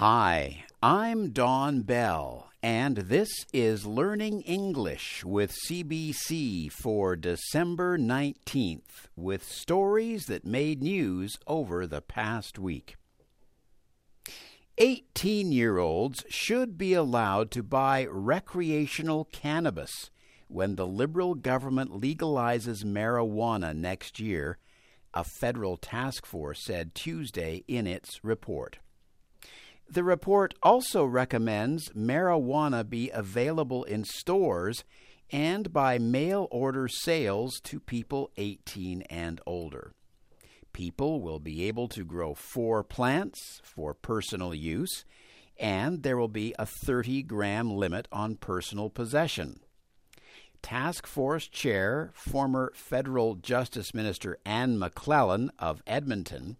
Hi, I'm Don Bell, and this is Learning English with CBC for December 19th, with stories that made news over the past week. 18 year olds should be allowed to buy recreational cannabis when the Liberal government legalizes marijuana next year, a federal task force said Tuesday in its report. The report also recommends marijuana be available in stores and by mail order sales to people 18 and older. People will be able to grow four plants for personal use, and there will be a 30 gram limit on personal possession. Task Force Chair, former Federal Justice Minister Anne McLellan of Edmonton,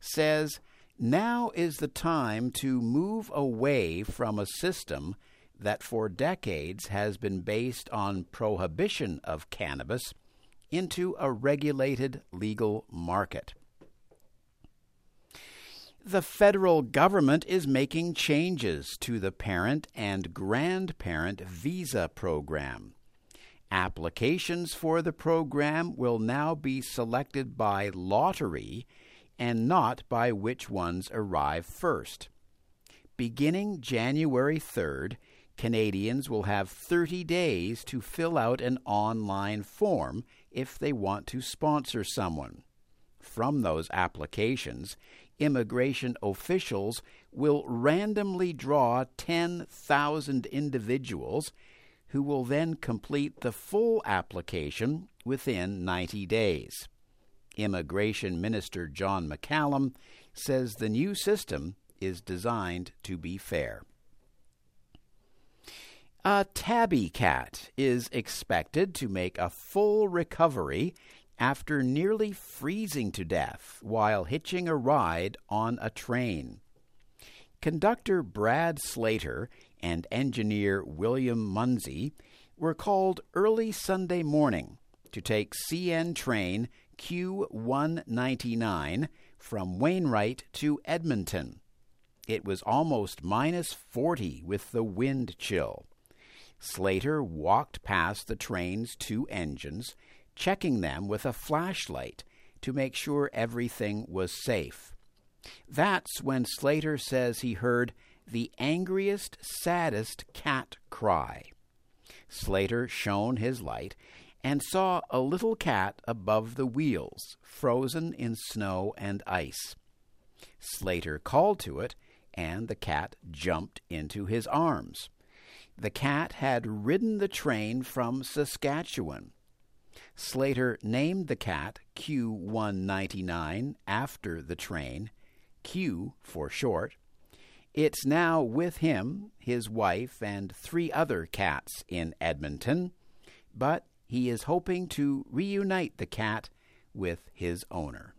says now is the time to move away from a system that for decades has been based on prohibition of cannabis into a regulated legal market. The federal government is making changes to the parent and grandparent visa program. Applications for the program will now be selected by lottery and not by which ones arrive first. Beginning January 3rd, Canadians will have 30 days to fill out an online form if they want to sponsor someone. From those applications, immigration officials will randomly draw 10,000 individuals who will then complete the full application within 90 days. Immigration Minister John McCallum says the new system is designed to be fair. A tabby cat is expected to make a full recovery after nearly freezing to death while hitching a ride on a train. Conductor Brad Slater and engineer William Munsey were called early Sunday morning to take CN train Q199 from Wainwright to Edmonton. It was almost minus 40 with the wind chill. Slater walked past the train's two engines, checking them with a flashlight to make sure everything was safe. That's when Slater says he heard the angriest, saddest cat cry. Slater shone his light and saw a little cat above the wheels, frozen in snow and ice. Slater called to it, and the cat jumped into his arms. The cat had ridden the train from Saskatchewan. Slater named the cat Q199 after the train, Q for short. It's now with him, his wife, and three other cats in Edmonton, but he is hoping to reunite the cat with his owner.